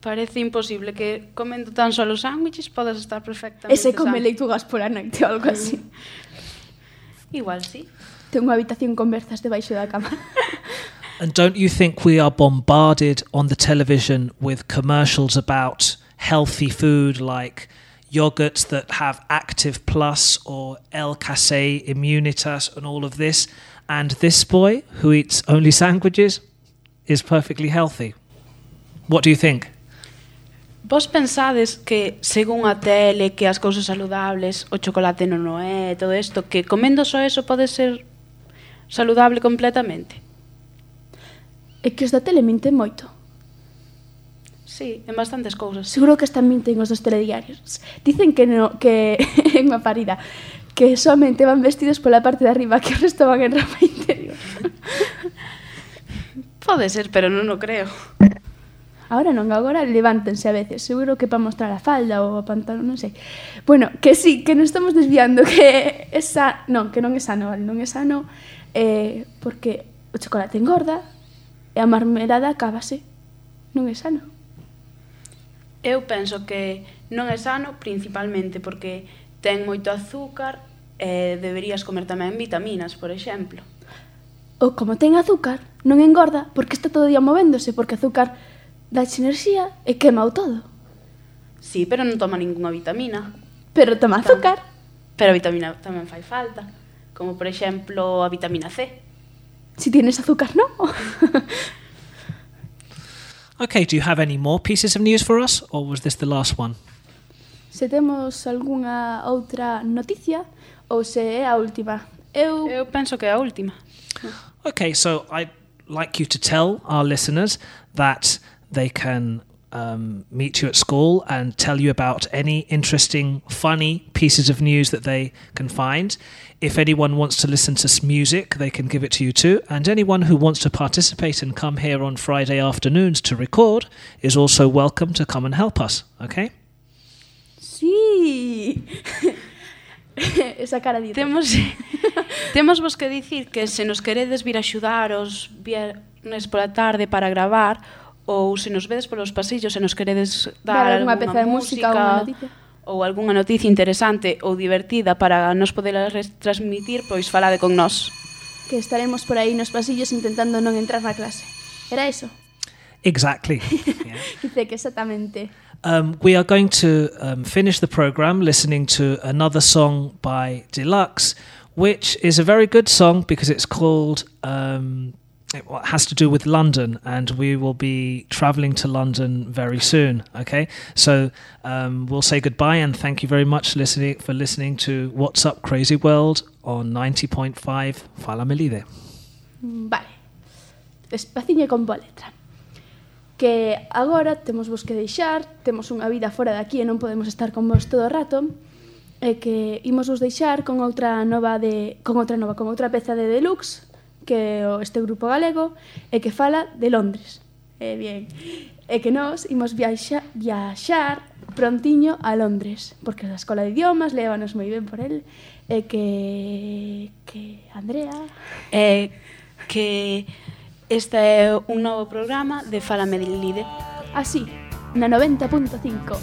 Parece imposible que comendo tan solo sándwiches podas estar perfectamente E se come leitugas por a noite ou algo así. Igual sí. Ten unha habitación con berzas debaixo da cama. And don't you think we are bombarded on the television with commercials about healthy food like yogurts that have Active Plus or El Case Immunitas and all of this? And this boy, who eats only sandwiches, is perfectly healthy. What do you think? Vos pensades que, según a tele, que as cousas saludables, o chocolate non o é, todo isto, que comendo só eso pode ser saludable completamente? É que os da tele minten moito. Sí, en bastantes cousas. Seguro que están mintindo os dos telediarios. Dicen que no, que en unha parida que somente van vestidos pola parte de arriba, que o resto van en ropa interior. Pode ser, pero non o creo. Ahora non, agora levántense a veces, seguro que para mostrar a falda ou o pantalón, non sei. Bueno, que sí, que non estamos desviando, que esa, non, que non é sano, non é sano, eh, porque o chocolate engorda e a marmelada acabase. Non é sano. Eu penso que non é sano principalmente porque ten moito azúcar e deberías comer tamén vitaminas, por exemplo. O como ten azúcar, non engorda porque está todo o día movéndose, porque azúcar dache enerxía e quema o todo. Sí, pero non toma ninguna vitamina. Pero toma azúcar. Pero a vitamina tamén fai falta, como por exemplo a vitamina C. Si tienes azúcar, non? Okay, do you have any more pieces of news for us, or was this the last one? se temos algunha outra noticia ou se é a última. Eu Eu penso que é a última. Okay, so I'd like you to tell our listeners that they can um, meet you at school and tell you about any interesting, funny pieces of news that they can find. If anyone wants to listen to s- music, they can give it to you too. And anyone who wants to participate and come here on Friday afternoons to record is also welcome to come and help us, okay? Sí. Esa cara de Temos Temos vos que dicir que se nos queredes vir a axudar os viernes pola tarde para gravar ou se nos vedes polos pasillos e nos queredes dar, dar peza de música, música ou noticia ou algunha noticia interesante ou divertida para nos poder transmitir, pois falade con nós. Que estaremos por aí nos pasillos intentando non entrar na clase. Era eso? Exactly. Dice que exactamente. Um, we are going to um, finish the program listening to another song by Deluxe, which is a very good song because it's called um, it has to do with London, and we will be traveling to London very soon. Okay, so um, we'll say goodbye and thank you very much listening for listening to What's Up Crazy World on ninety point five Fala Melide. Mm, Vale. Despaciño con boa letra. Que agora temos vos que deixar, temos unha vida fora de aquí e non podemos estar con vos todo o rato, e que imos vos deixar con outra nova de con outra nova, con outra peza de Deluxe, que é este grupo galego e que fala de Londres. E bien, e que nós imos viaxa, viaxar prontiño a Londres, porque a escola de idiomas levanos moi ben por el, e que que Andrea e que este é un novo programa de Fala Medilide. Así, na 90.5,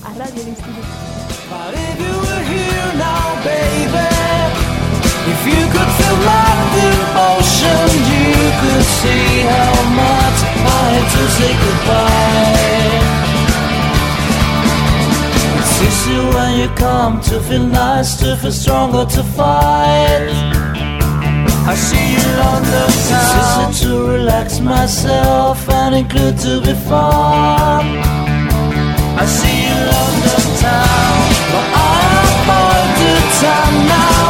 a Radio do Instituto. But if you were here now, baby you could you could see how much I to say goodbye. When you calm, to feel nice, to feel stronger, to fight. I see you London town. It's easy to relax myself and include to be fun. I see you London town. But I going to town now.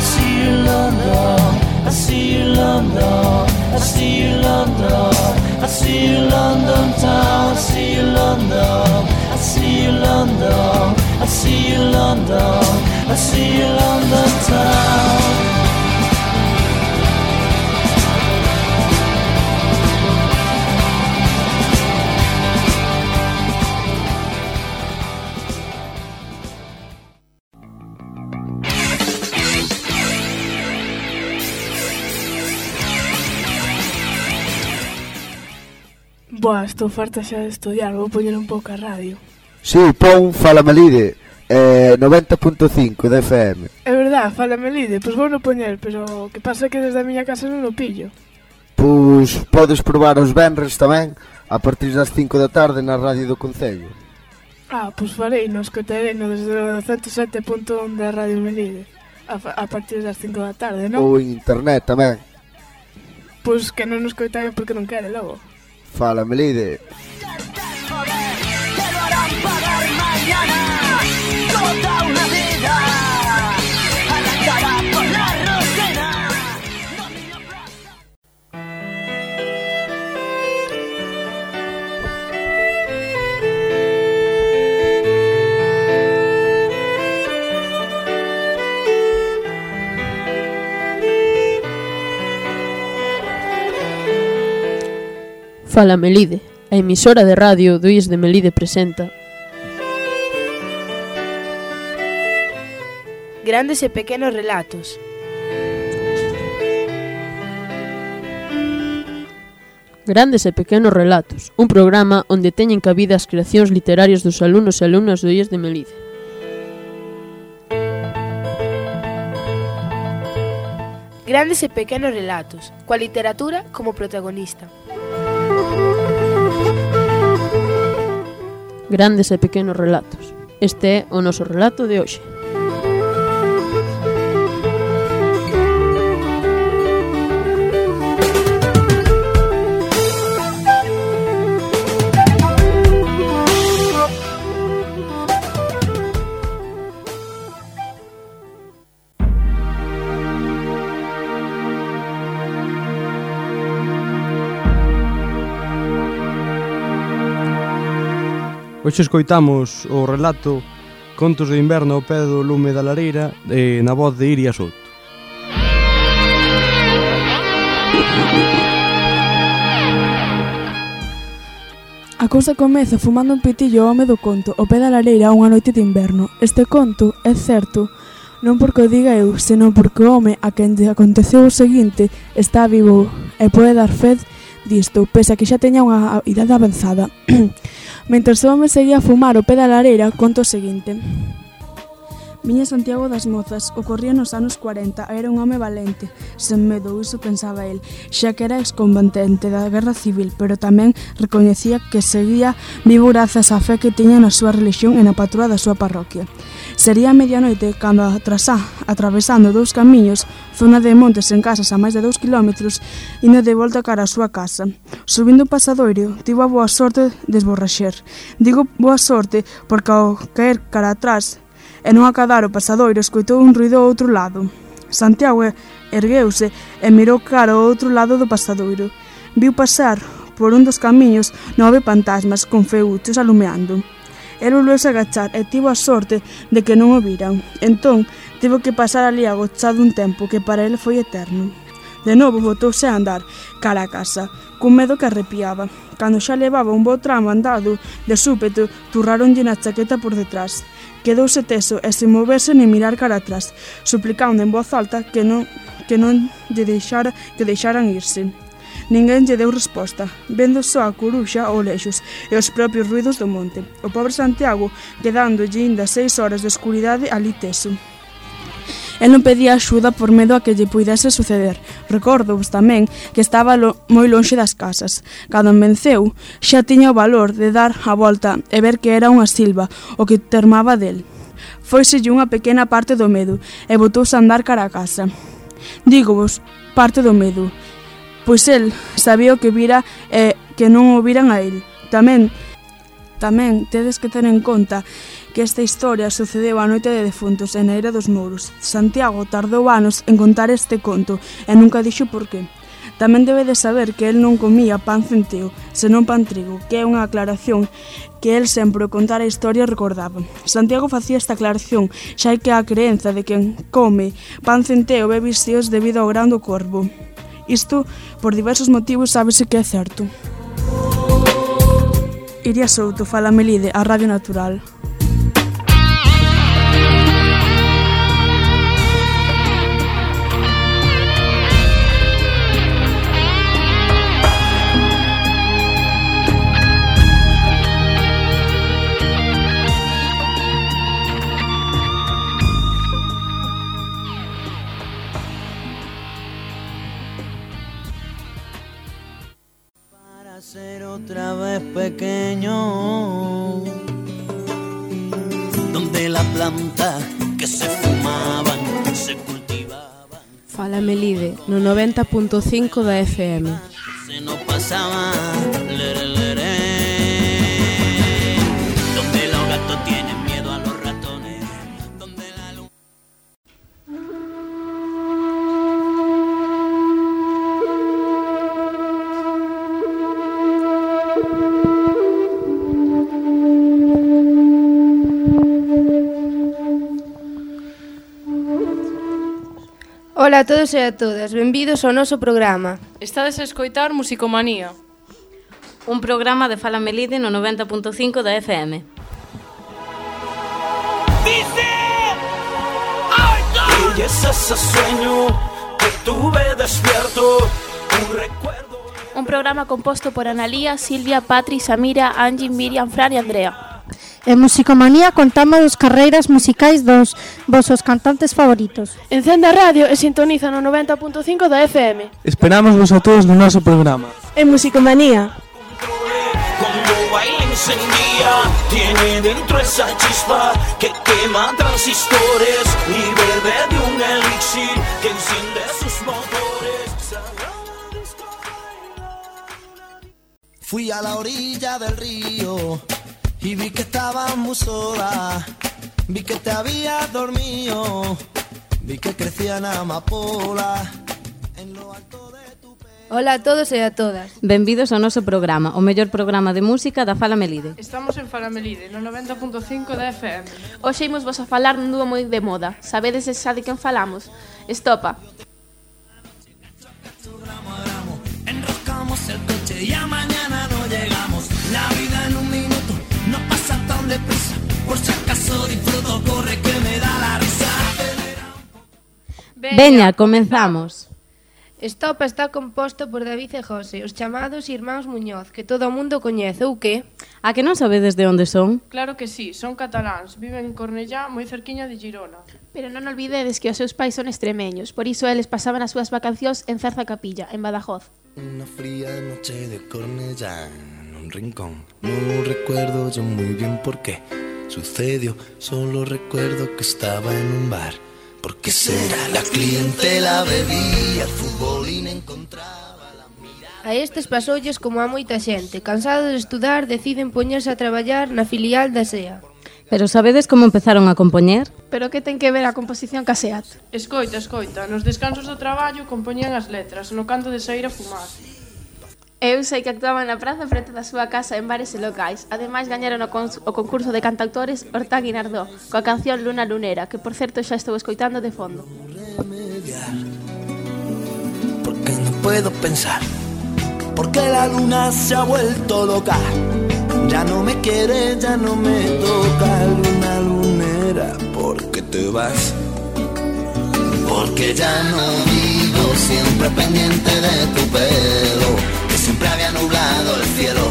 See you London. I see you London. I see you London. I see you London town. I see you London. I see you London. I see you London. I see you London town. Boa, estou farta xa de estudiar, vou poñer un pouco a radio. Si, sí, pon Fálame Lide, eh, 90.5 de FM. É verdad, Fálame Lide, pois vou no poñer, pero que pasa que desde a miña casa non o pillo. Pois podes probar os venres tamén a partir das 5 da tarde na radio do Concello. Ah, pois farei, nos escotarei no desde o 107.1 da Radio Melide a, a partir das 5 da tarde, non? Ou en internet tamén. Pois que non nos coitaren porque non quere logo. Fálame líder. Toda Fala Melide, a emisora de radio do IES de Melide presenta Grandes e pequenos relatos Grandes e pequenos relatos, un programa onde teñen cabida as creacións literarias dos alumnos e alumnas do IES de Melide. Grandes e pequenos relatos, coa literatura como protagonista. grandes e pequenos relatos. Este é o noso relato de hoxe. Pois Hoxe escoitamos o relato Contos de inverno ao pé do lume da lareira eh, na voz de Iria Souto. A cousa comeza fumando un pitillo o home do conto o pé da lareira unha noite de inverno. Este conto, é certo, non porque o diga eu, senón porque o home a quen lle aconteceu o seguinte está vivo e pode dar fed disto, pese a que xa teña unha idade avanzada. Mentre o home seguía a fumar o pé da lareira, conto o seguinte. Viña Santiago das Mozas, ocorría nos anos 40, era un home valente, sen medo, iso pensaba el, xa que era excombatente da Guerra Civil, pero tamén recoñecía que seguía vivo grazas á fe que tiña na súa religión e na patrúa da súa parroquia. Sería a medianoite cando atrasá, atravesando dous camiños, zona de montes en casas a máis de 2 km, indo de volta cara á súa casa. Subindo o pasadoiro, tivo a boa sorte de esborraxer. Digo boa sorte porque ao caer cara atrás, e non acadar o pasadoiro escoitou un ruido ao outro lado. Santiago ergueuse e mirou cara ao outro lado do pasadoiro. Viu pasar por un dos camiños nove fantasmas con feuchos alumeando. El volveuse a agachar e tivo a sorte de que non o viran. Entón, tivo que pasar ali agochado un tempo que para ele foi eterno. De novo botouse a andar, cara a casa, cun medo que arrepiaba. Cando xa levaba un bo tramo andado, de súpeto, turraronlle na chaqueta por detrás. Quedouse teso e sen moverse nin mirar cara atrás, suplicando en voz alta que non, que non lle deixara, que deixaran irse. Ninguén lle deu resposta, vendo só a coruxa ou lexos e os propios ruidos do monte. O pobre Santiago, quedándolle inda seis horas de escuridade ali teso. El non pedía axuda por medo a que lle puidese suceder. Recordou tamén que estaba lo, moi lonxe das casas. Cando venceu, xa tiña o valor de dar a volta e ver que era unha silva, o que termaba del. Foiselle unha pequena parte do medo e botouse a andar cara a casa. Dígovos, parte do medo, pois el sabía o que vira e que non o viran a el. Tamén, tamén tedes que ter en conta que esta historia sucedeu a noite de defuntos en na era dos muros. Santiago tardou anos en contar este conto e nunca dixo por qué. Tamén debe de saber que el non comía pan centeo, senón pan trigo, que é unha aclaración que el sempre ao contar a historia recordaba. Santiago facía esta aclaración, xa que a creenza de quen come pan centeo bebe xeos debido ao gran do corvo. Isto, por diversos motivos, sábese que é certo. Iria Souto, Fala Melide, a Radio Natural. Pequeño, donde la planta que se fumaban se cultivaba, Fala Melide, no 90.5 da FM. se no pasaba. lere, lere. Ola a todos e a todas, benvidos ao noso programa. Estades a escoitar Musicomanía. Un programa de Fala Melide no 90.5 da FM. Y es ese sueño que tuve despierto, un recuerdo. Un programa composto por Analía, Silvia, Patri, Samira, Angie, Miriam, Fran e Andrea. En Musicomanía contamos as carreiras musicais dos vosos cantantes favoritos. Encende a radio e sintoniza no 90.5 da FM. Esperamos vos a todos no noso programa. En Musicomanía. Cuando baila encendía, tiene dentro esa chispa que quema transistores y bebe de un elixir que enciende sus motores. Fui a la orilla del río y vi que estabas muy sola. Vi que te habías dormido, vi que crecían amapolas. Ola a todos e a todas. Benvidos ao noso programa, o mellor programa de música da Fala Melide. Estamos en Falamelide, no 90.5 da FM. Hoxe imos vos a falar nun dúo moi de moda. Sabedes xa de quen falamos? Estopa. Enroscamos el coche y a mañana no llegamos. La vida deprisa, por si acaso disfruto, corre que me da la risa. Veña, comenzamos. Estopa está composto por David e José, os chamados irmáns Muñoz, que todo o mundo coñece, ou que? A que non sabedes de onde son? Claro que sí, son cataláns, viven en Cornellá, moi cerquiña de Girona. Pero non olvidedes que os seus pais son extremeños, por iso eles pasaban as súas vacacións en Zarza Capilla, en Badajoz. Una fría noche de Cornellá un rincón. No recuerdo yo muy bien por qué sucedió, solo recuerdo que estaba en un bar. Porque será la clientela bebía fútbol y no encontraba la mirada. A estes pasolles como a moita xente, cansados de estudar, deciden poñerse a traballar na filial da SEA. Pero sabedes como empezaron a compoñer? Pero que ten que ver a composición ca SEAT? Escoita, escoita, nos descansos do traballo compoñían as letras no canto de sair a fumar. Eu sei que actuaban na praza frente da súa casa en bares e locais. Ademais, gañaron o, cons- o concurso de cantautores Horta Guinardó, coa canción Luna Lunera, que por certo xa estou escoitando de fondo. Porque no puedo pensar. Porque la luna se ha vuelto loca. Ya no me quiere, ya no me toca. Luna lunera, ¿por qué te vas? Porque ya no vivo siempre pendiente de tu pelo siempre había nublado el cielo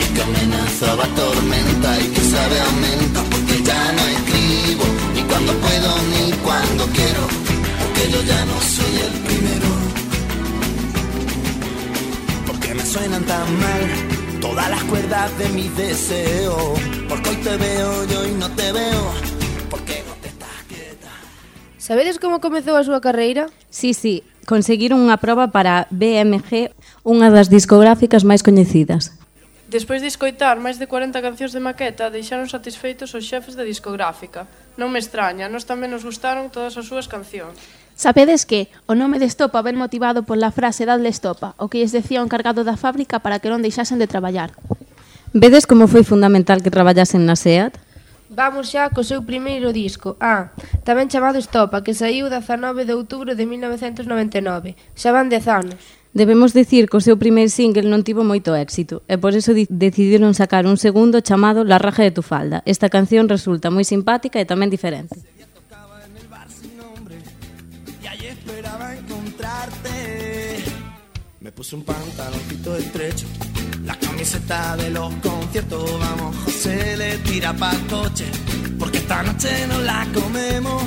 y que amenazaba tormenta y que sabe aumenta porque ya no escribo ni cuando puedo ni cuando quiero porque yo ya no soy el primero porque me suenan tan mal todas las cuerdas de mis deseos. Porque hoy te veo yo y no te veo. Porque no te estás quieta. Sabedes como comezou a súa carreira? Sí, sí, conseguiron unha proba para BMG unha das discográficas máis coñecidas. Despois de escoitar máis de 40 cancións de maqueta, deixaron satisfeitos os xefes da discográfica. Non me extraña, nos tamén nos gustaron todas as súas cancións. Sabedes que o nome de Estopa ven motivado pola frase dadle estopa, o que lles decía o encargado da fábrica para que non deixasen de traballar. Vedes como foi fundamental que traballasen na SEAT? Vamos xa co seu primeiro disco, A, ah, tamén chamado Estopa, que saiu 19 de outubro de 1999. Xa van 10 anos. Debemos dicir que o seu primeiro single non tivo moito éxito e por di- decidiron sacar un segundo chamado La raja de tu falda. Esta canción resulta moi simpática e tamén diferente. La camiseta de los conciertos. Vamos, le tira coche, porque esta.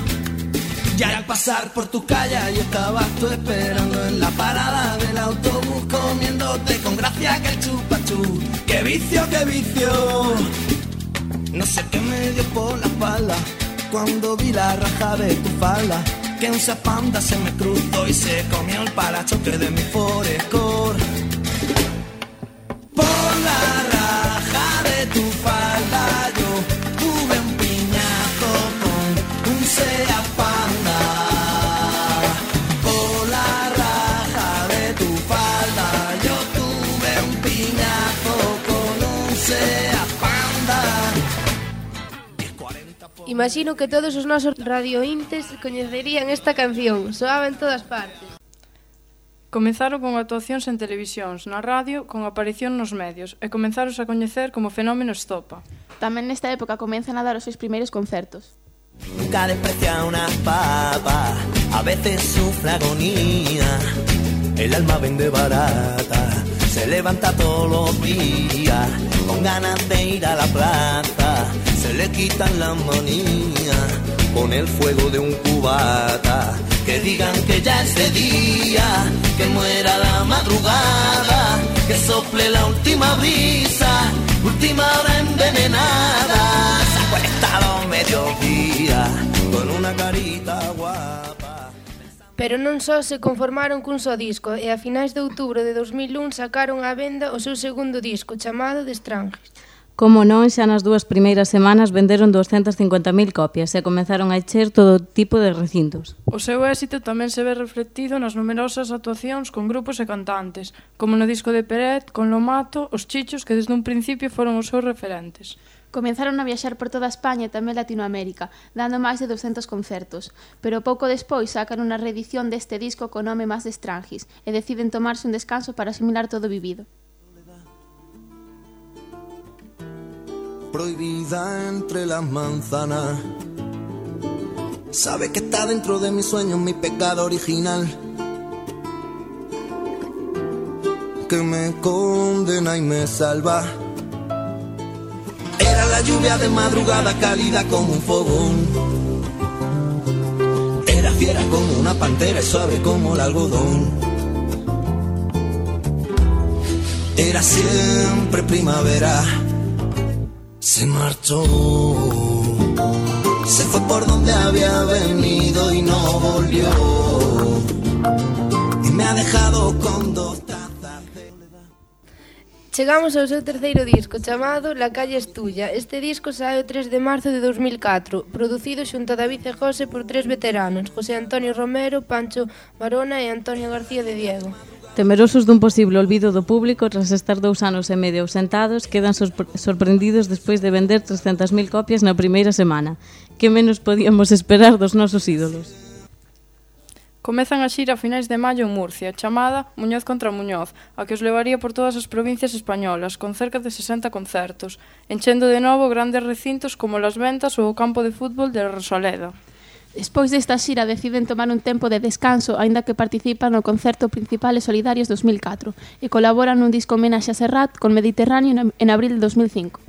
Y al pasar por tu calle, yo estabas tú esperando en la parada del autobús, comiéndote con gracia que el chupachú. ¡Qué vicio, qué vicio! No sé qué me dio por la espalda cuando vi la raja de tu falda. Que un zapanda se me cruzó y se comió el parachoque de mi forescore. Por la raja de tu falda yo Imagino que todos os nosos radiointes coñecerían esta canción, soaba en todas partes. Comenzaron con actuacións en televisións, na radio, con aparición nos medios, e comenzaros a coñecer como fenómeno estopa. Tamén nesta época comenzan a dar os seus primeiros concertos. Nunca desprecia una papa, a veces sufre agonía, el alma vende barata, se levanta todos los días con ganas de ir a la plaza. Se le quitan las manías con el fuego de un cubata. Que digan que ya es de día, que muera la madrugada, que sople la última brisa, última hora envenenada. Se ha conectado mediodía con una carita guapa. Pero non só se conformaron cun só disco e a finais de outubro de 2001 sacaron á venda o seu segundo disco chamado De Stranges. Como non, xa nas dúas primeiras semanas venderon 250.000 copias e comenzaron a encher todo tipo de recintos. O seu éxito tamén se ve reflectido nas numerosas actuacións con grupos e cantantes, como no disco de Peret, con Lomato, Os Chichos, que desde un principio foron os seus referentes. Comenzaron a viaxar por toda España e tamén Latinoamérica, dando máis de 200 concertos, pero pouco despois sacan unha reedición deste disco co nome Más de Estrangis e deciden tomarse un descanso para asimilar todo vivido. Prohibida entre las manzanas. Sabe que está dentro de mis sueños mi pecado original. Que me condena y me salva. La lluvia de madrugada cálida como un fogón. Era fiera como una pantera y suave como el algodón. Era siempre primavera se marchó. Se fue por donde había venido y no volvió. Y me ha dejado con dos Chegamos ao seu terceiro disco, chamado La calle estulla. Este disco sae o 3 de marzo de 2004, producido xunto a David e José por tres veteranos, José Antonio Romero, Pancho Barona e Antonio García de Diego. Temerosos dun posible olvido do público tras estar dous anos e medio ausentados, quedan sorprendidos despois de vender 300.000 copias na primeira semana. Que menos podíamos esperar dos nosos ídolos? Comezan a xira a finais de maio en Murcia, chamada Muñoz contra Muñoz, a que os levaría por todas as provincias españolas, con cerca de 60 concertos, enchendo de novo grandes recintos como Las Ventas ou o campo de fútbol de Rosaleda. Despois desta xira deciden tomar un tempo de descanso, aínda que participan no concerto principal e Solidarios 2004 e colaboran nun disco homenaxe a Serrat con Mediterráneo en abril de 2005.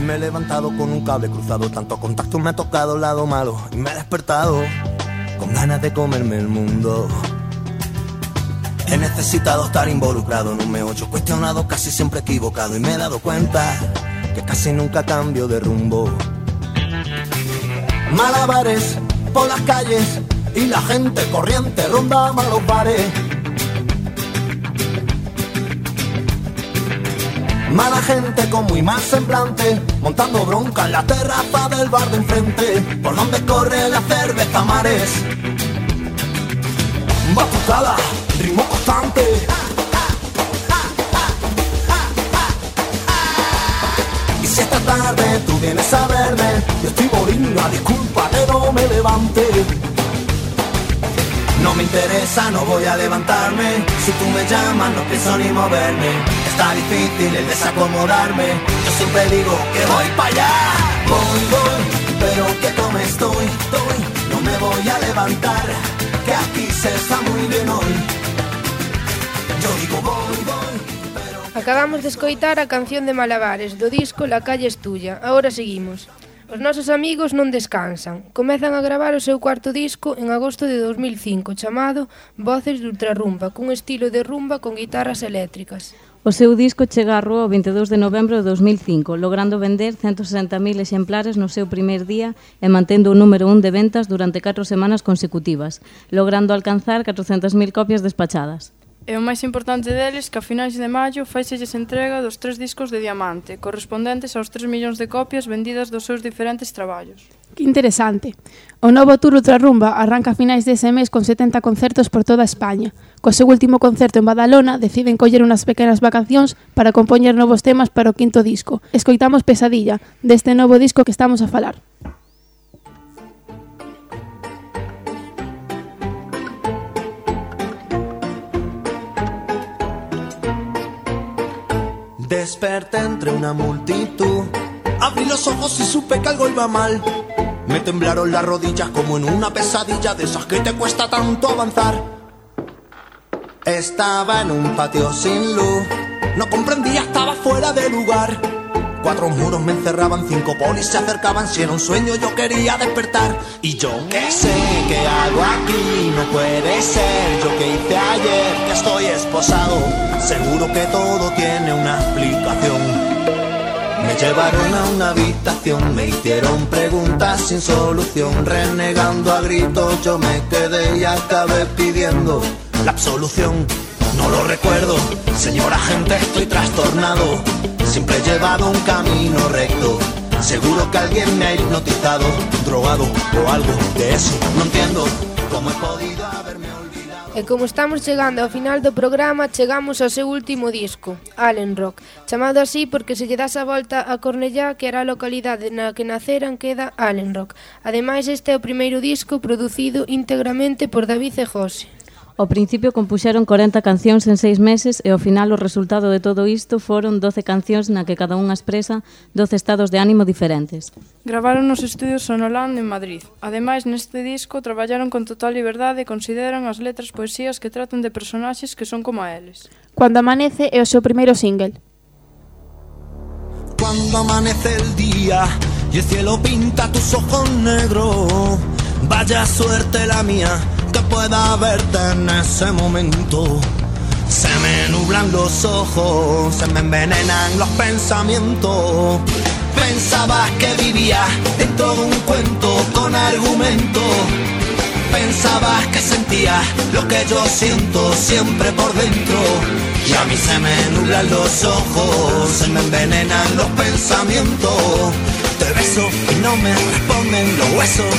Me he levantado con un cable cruzado, tanto contacto me ha tocado el lado malo y me he despertado con ganas de comerme el mundo. He necesitado estar involucrado en un meollo cuestionado, casi siempre equivocado y me he dado cuenta que casi nunca cambio de rumbo. Malabares por las calles y la gente corriente ronda malos bares. Mala gente con muy mal semblante, montando bronca en la terraza del bar de enfrente, por donde corre la cerveza mares. Batucada, ritmo constante. Y si esta tarde tú vienes a verme, yo estoy bolina, disculpa que no me levante. No me interesa, no voy a levantarme. Si tú me llamas, no pienso ni moverme. Está difícil el desacomodarme, yo siempre digo que voy para allá. Voy, voy, pero que como estoy, estoy, no me voy a levantar, que aquí se está muy bien hoy. Yo digo voy, voy. Pero... Acabamos de escoitar a canción de Malabares do disco La calle es tuya. Ahora seguimos. Os nosos amigos non descansan. Comezan a gravar o seu cuarto disco en agosto de 2005, chamado Voces de Ultrarrumba, cun estilo de rumba con guitarras eléctricas. O seu disco chega á rúa o 22 de novembro de 2005, logrando vender 160.000 exemplares no seu primer día e mantendo o número 1 de ventas durante 4 semanas consecutivas, logrando alcanzar 400.000 copias despachadas. E o máis importante deles que a finais de maio faixelles entrega dos tres discos de diamante, correspondentes aos 3 millóns de copias vendidas dos seus diferentes traballos. Que interesante. O novo Tour Ultrarrumba arranca a finais dese mes con 70 concertos por toda España. Co seu último concerto en Badalona deciden coller unhas pequenas vacacións para compoñer novos temas para o quinto disco. Escoitamos Pesadilla, deste novo disco que estamos a falar. Desperté entre una multitud. Abrí los ojos y supe que algo iba mal. Me temblaron las rodillas como en una pesadilla de esas que te cuesta tanto avanzar. Estaba en un patio sin luz. No comprendía, estaba fuera de lugar. Cuatro muros me encerraban, cinco polis se acercaban. Si era un sueño, yo quería despertar. Y yo qué sé, ¿qué hago aquí? No puede ser. Yo que hice ayer, que estoy esposado. Seguro que todo tiene una explicación. Me llevaron a una habitación, me hicieron preguntas sin solución. Renegando a gritos, yo me quedé y acabé pidiendo la absolución. No lo recuerdo, señora gente, estoy trastornado. Siempre he llevado un camino recto. Seguro que alguien me ha hipnotizado, drogado o algo de eso. No entiendo cómo he podido haberme olvidado. E como estamos chegando ao final do programa, chegamos ao seu último disco, Allen Rock, chamado así porque se lle das a volta a Cornellá, que era a localidade na que naceran, queda Allen Rock. Ademais, este é o primeiro disco producido íntegramente por David e José. Ao principio compuxeron 40 cancións en seis meses e ao final o resultado de todo isto foron 12 cancións na que cada unha expresa 12 estados de ánimo diferentes. Gravaron nos estudios Sonoland en Madrid. Ademais, neste disco traballaron con total liberdade e consideran as letras poesías que tratan de personaxes que son como a eles. Cuando amanece é o seu primeiro single. Cuando amanece el día y el cielo pinta tus ojos negros vaya suerte la mía que pueda verte en ese momento. Se me nublan los ojos, se me envenenan los pensamientos. Pensabas que vivía en todo un cuento con argumento. Pensabas que sentía lo que yo siento siempre por dentro. Y a mí se me nublan los ojos, se me envenenan los pensamientos. Y no me responden los huesos.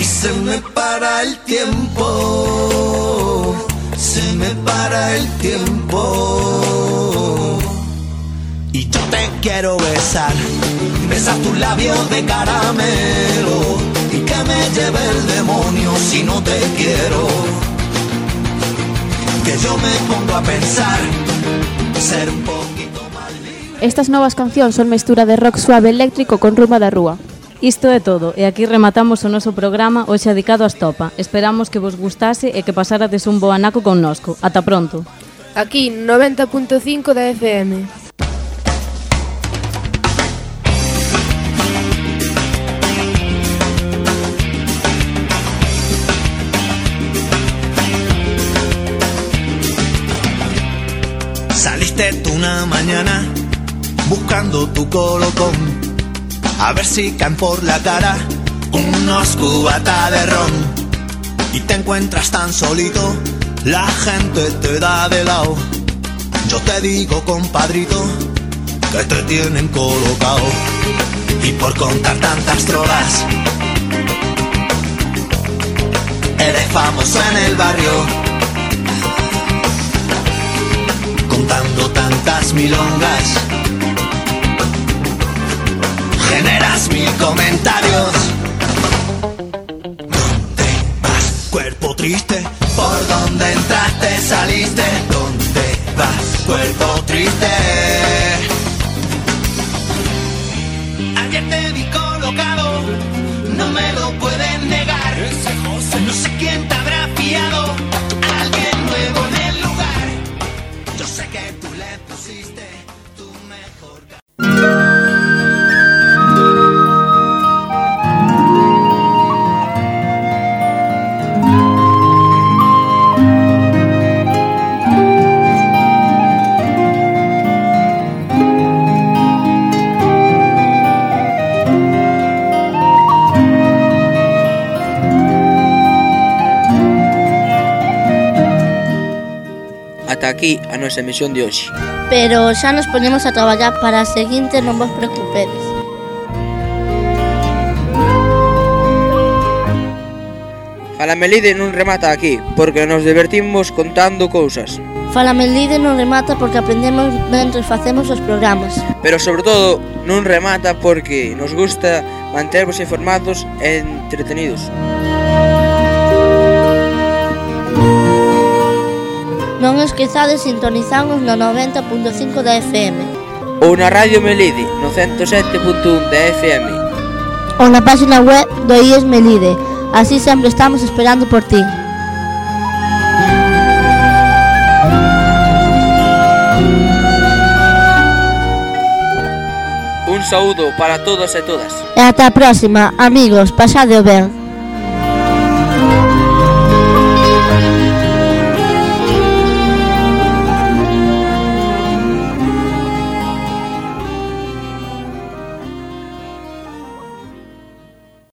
Y se me para el tiempo. Se me para el tiempo. Y yo te quiero besar. Besar tus labios de caramelo. Y que me lleve el demonio si no te quiero. Que yo me pongo a pensar. Ser libre. Estas novas cancións son mestura de rock suave eléctrico con rumba da rúa. Isto é todo, e aquí rematamos o noso programa hoxe dedicado a Estopa. Esperamos que vos gustase e que pasarades un bo anaco connosco. Ata pronto. Aquí, 90.5 da FM. Saliste tú una mañana buscando tu colocón. A ver si caen por la cara unos cubata de ron. Y te encuentras tan solito, la gente te da de lado. Yo te digo, compadrito, que te tienen colocado. Y por contar tantas drogas, eres famoso en el barrio. Contando tantas milongas, generas mil comentarios. ¿Dónde vas, cuerpo triste? ¿Por dónde entraste, saliste? ¿Dónde vas, cuerpo triste? Ayer te vi colocado, no me lo pueden negar. No sé quién te habrá fiado, alguien nuevo en el lugar. Yo sé que tú le aquí a nosa emisión de hoxe. Pero xa nos ponemos a traballar para a seguinte, non vos preocupedes. Falamelide non remata aquí, porque nos divertimos contando cousas. Falamelide non remata porque aprendemos mentre facemos os programas. Pero sobre todo non remata porque nos gusta mantervos informados e entretenidos. Non esquezades sintonizarnos no 90.5 da FM. Ou na Radio Melide, no 107.1 da FM. Ou na página web do IES Melide. Así sempre estamos esperando por ti. Un saúdo para todos e todas. E ata a próxima, amigos, pasade o ben.